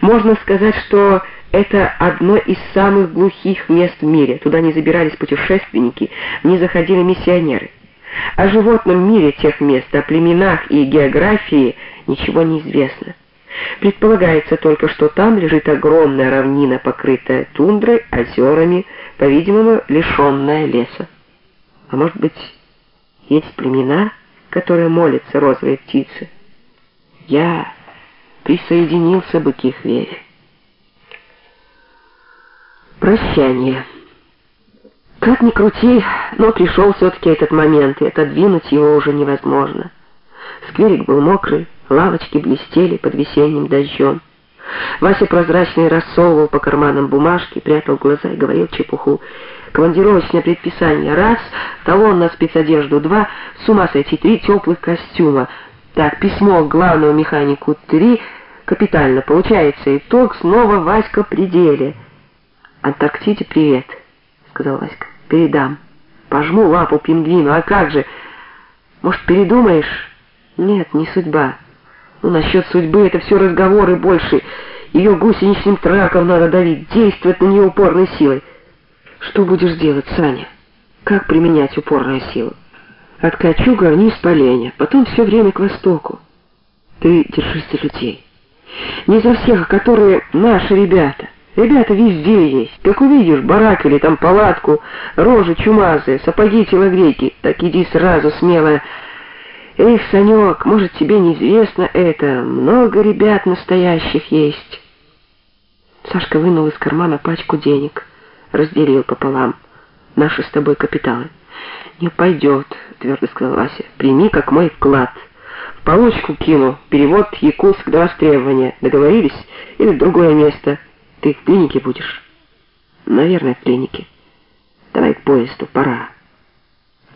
Можно сказать, что это одно из самых глухих мест в мире. Туда не забирались путешественники, не заходили миссионеры. О животном мире тех мест, о племенах и географии ничего не известно. Предполагается только, что там лежит огромная равнина, покрытая тундрой, озерами, по-видимому, лишенная леса. А может быть, есть племена, которые молятся розовой птице? Я присоединился бы к их вере. Прощание. Как ни крути, но пришел все-таки этот момент, и отодвинуть его уже невозможно. Скверик был мокрый, лавочки блестели под весенним дождем. Вася прозрачный рассовывал по карманам бумажки, прятал глаза и говорил чепуху. Командировочное предписание раз, талон на спецодежду два, с ума сойти три теплых костюма. Так, письмо к главному механику три, капитально. Получается итог, снова Васька при деле. «Антарктиде привет», — сказал Васька. «Передам. Пожму лапу пингвину, а как же? Может, передумаешь?» «Нет, не судьба». Ну, насчет судьбы это все разговоры больше. Ее гусеничным траком надо давить, действовать на нее упорной силой. Что будешь делать, Саня? Как применять упорную силу? От Качуга вниз по Лене, потом все время к востоку. Ты держись за людей. Не за всех, а которые наши ребята. Ребята везде есть. Как увидишь барак или там палатку, рожи чумазые, сапоги телогрейки, так иди сразу смело «Эх, Санек, может, тебе неизвестно это, много ребят настоящих есть». Сашка вынул из кармана пачку денег, разделил пополам. «Наши с тобой капиталы». «Не пойдет», — твердо сказал Вася. «Прими как мой вклад. Получку кину, перевод Якутск до востребования. Договорились? Или другое место? Ты в клинике будешь?» «Наверное, в клинике. Давай к поезду, пора».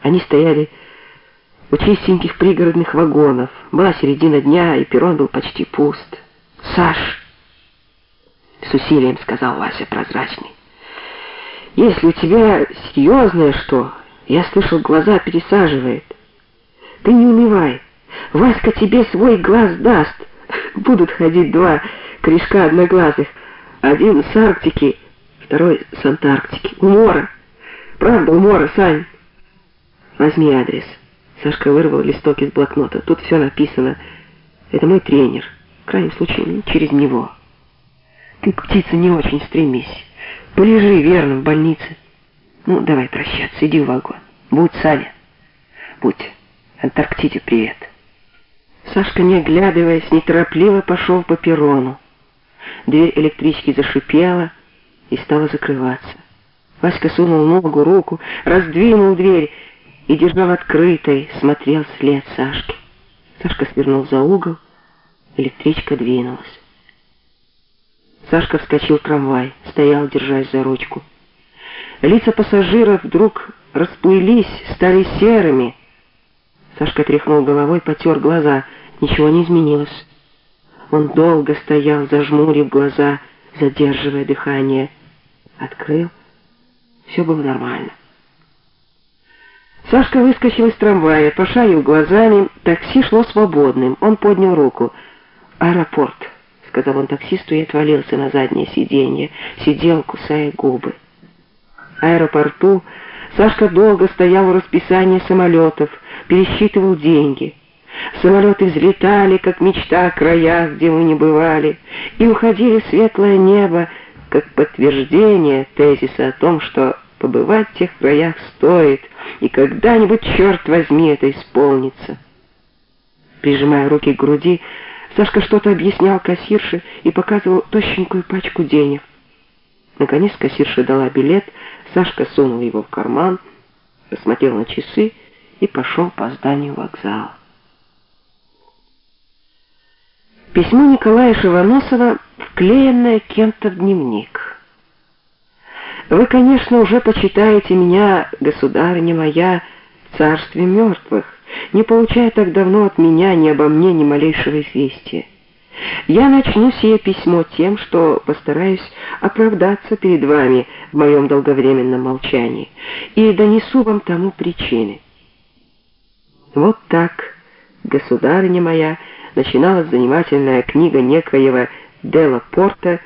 Они стояли у чистеньких пригородных вагонов. Была середина дня, и перрон был почти пуст. «Саш!» — с усилием сказал Вася прозрачный. «Если у тебя серьезное что, я слышал, глаза пересаживает. Ты не унывай. Васька тебе свой глаз даст. Будут ходить два корешка одноглазых. Один с Арктики, второй с Антарктики. Умора. Правда, умора, Сань. Возьми адрес». Сашка вырвал листок из блокнота. Тут все написано. Это мой тренер. В крайнем случае, через него. Ты к птице не очень стремись. Полежи верно в больнице. Ну, давай прощаться, иди в вагон. Будь, Саня. Будь. Антарктиде привет. Сашка, не оглядываясь, неторопливо пошел по перрону. Дверь электрички зашипела и стала закрываться. Васька сунул ногу, руку, раздвинул дверь и, держал открытой, смотрел след Сашки. Сашка свернул за угол, электричка двинулась. Сашка вскочил в трамвай, стоял, держась за ручку. Лица пассажиров вдруг расплылись, стали серыми. Сашка тряхнул головой, потер глаза. Ничего не изменилось. Он долго стоял, зажмурив глаза, задерживая дыхание. Открыл. Все было нормально. Сашка выскочил из трамвая, пошарил глазами. Такси шло свободным. Он поднял руку. «Аэропорт», — сказал он таксисту и отвалился на заднее сиденье. Сидел, кусая губы. Аэропорту Сашка долго стоял у расписания самолетов, пересчитывал деньги. Самолеты взлетали, как мечта о краях, где мы не бывали, и уходили в светлое небо, как подтверждение тезиса о том, что побывать в тех краях стоит, и когда-нибудь, черт возьми, это исполнится. Прижимая руки к груди, Сашка что-то объяснял кассирше и показывал тощенькую пачку денег. Наконец кассирша дала билет, Сашка сунул его в карман, посмотрел на часы и пошел по зданию вокзала. Письмо Николая Шивоносова, вклеенное кем-то в дневник. Вы, конечно, уже почитаете меня, государыня моя, в царстве мертвых, не получая так давно от меня ни обо мне ни малейшего известия. Я начну сие письмо тем, что постараюсь оправдаться перед вами в моем долговременном молчании и донесу вам тому причины. Вот так, государыня моя, начиналась занимательная книга некоего Дела Порта